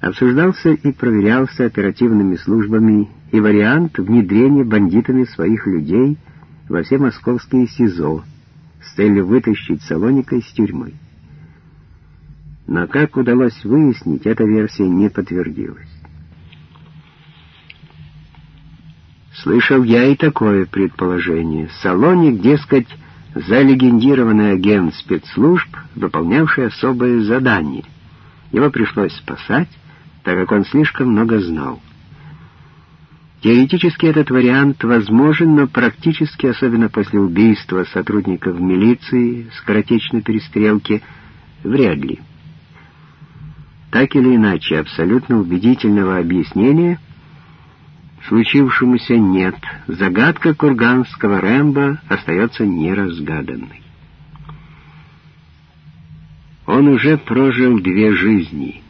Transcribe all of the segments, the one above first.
Обсуждался и проверялся оперативными службами и вариант внедрения бандитами своих людей во все московские СИЗО с целью вытащить Салоника из тюрьмы. Но, как удалось выяснить, эта версия не подтвердилась. Слышал я и такое предположение. Салоник, дескать, залегендированный агент спецслужб, выполнявший особое задание. Его пришлось спасать, так как он слишком много знал. Теоретически этот вариант возможен, но практически, особенно после убийства сотрудников милиции, скоротечной перестрелки, вряд ли. Так или иначе, абсолютно убедительного объяснения случившемуся нет. Загадка курганского Рэмбо остается неразгаданной. Он уже прожил две жизни.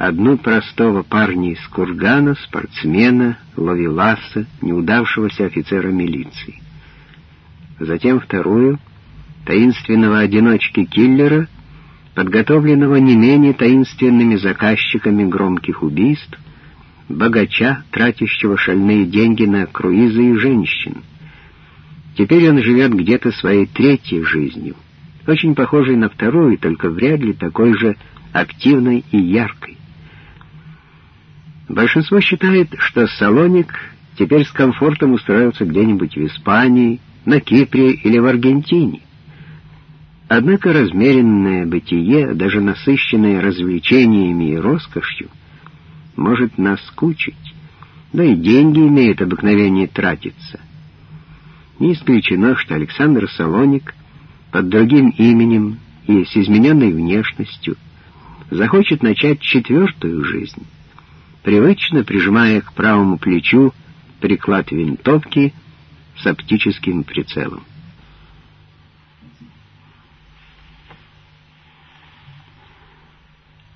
Одну простого парня из Кургана, спортсмена, ловеласа, неудавшегося офицера милиции. Затем вторую — таинственного одиночки-киллера — подготовленного не менее таинственными заказчиками громких убийств, богача, тратящего шальные деньги на круизы и женщин. Теперь он живет где-то своей третьей жизнью, очень похожей на вторую, только вряд ли такой же активной и яркой. Большинство считает, что Салоник теперь с комфортом устроился где-нибудь в Испании, на Кипре или в Аргентине. Однако размеренное бытие, даже насыщенное развлечениями и роскошью, может наскучить, да и деньги имеют обыкновение тратиться. Не исключено, что Александр Салоник под другим именем и с измененной внешностью захочет начать четвертую жизнь, привычно прижимая к правому плечу приклад винтовки с оптическим прицелом.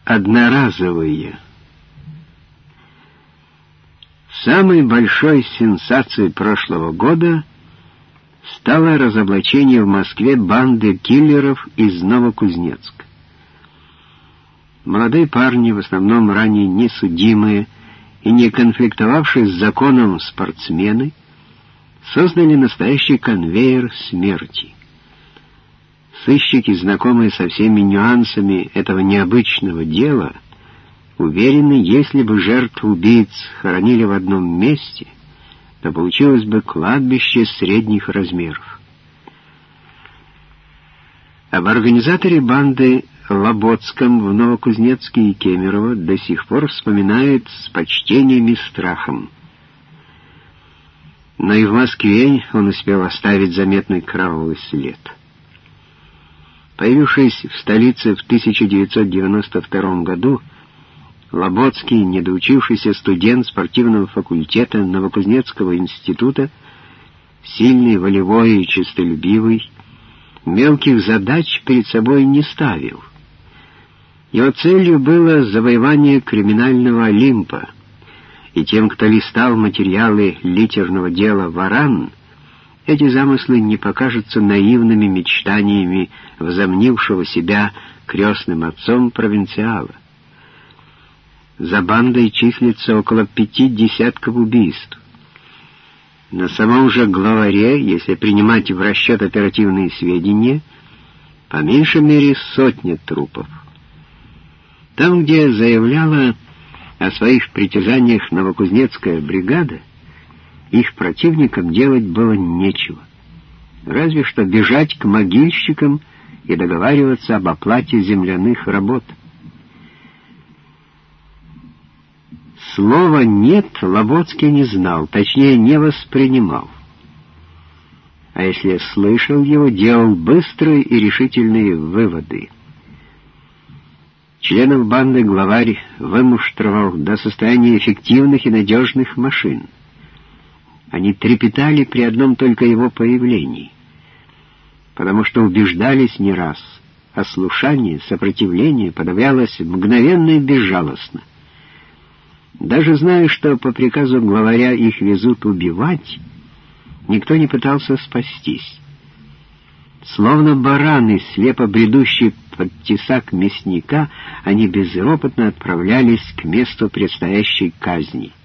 одноразовые. Самой большой сенсацией прошлого года стало разоблачение в Москве банды киллеров из Новокузнецка. Молодые парни, в основном ранее несудимые и не конфликтовавшие с законом спортсмены, создали настоящий конвейер смерти. Сыщики, знакомые со всеми нюансами этого необычного дела, уверены, если бы жертв убийц хоронили в одном месте, то получилось бы кладбище средних размеров. Об организаторе банды Лоботском в Новокузнецке и Кемерово до сих пор вспоминают с почтением и страхом. Но и в Москве он успел оставить заметный кровавый след — Появившись в столице в 1992 году, Лоботский, недоучившийся студент спортивного факультета Новокузнецкого института, сильный, волевой и честолюбивый, мелких задач перед собой не ставил. Его целью было завоевание криминального Олимпа, и тем, кто листал материалы литерного дела «Варан», эти замыслы не покажутся наивными мечтаниями возомнившего себя крестным отцом провинциала. За бандой числится около пяти десятков убийств. На самом же главаре, если принимать в расчет оперативные сведения, по меньшей мере сотня трупов. Там, где заявляла о своих притязаниях новокузнецкая бригада, их противникам делать было нечего. Разве что бежать к могильщикам и договариваться об оплате земляных работ. Слова «нет» Лоботский не знал, точнее, не воспринимал. А если слышал его, делал быстрые и решительные выводы. Членов банды главарь вымуштровал до состояния эффективных и надежных машин — они трепетали при одном только его появлении, потому что убеждались не раз, а слушание, сопротивление подавлялось мгновенно и безжалостно. Даже зная, что по приказу главаря их везут убивать, никто не пытался спастись. Словно бараны, слепо бредущие под тесак мясника, они безропотно отправлялись к месту предстоящей казни —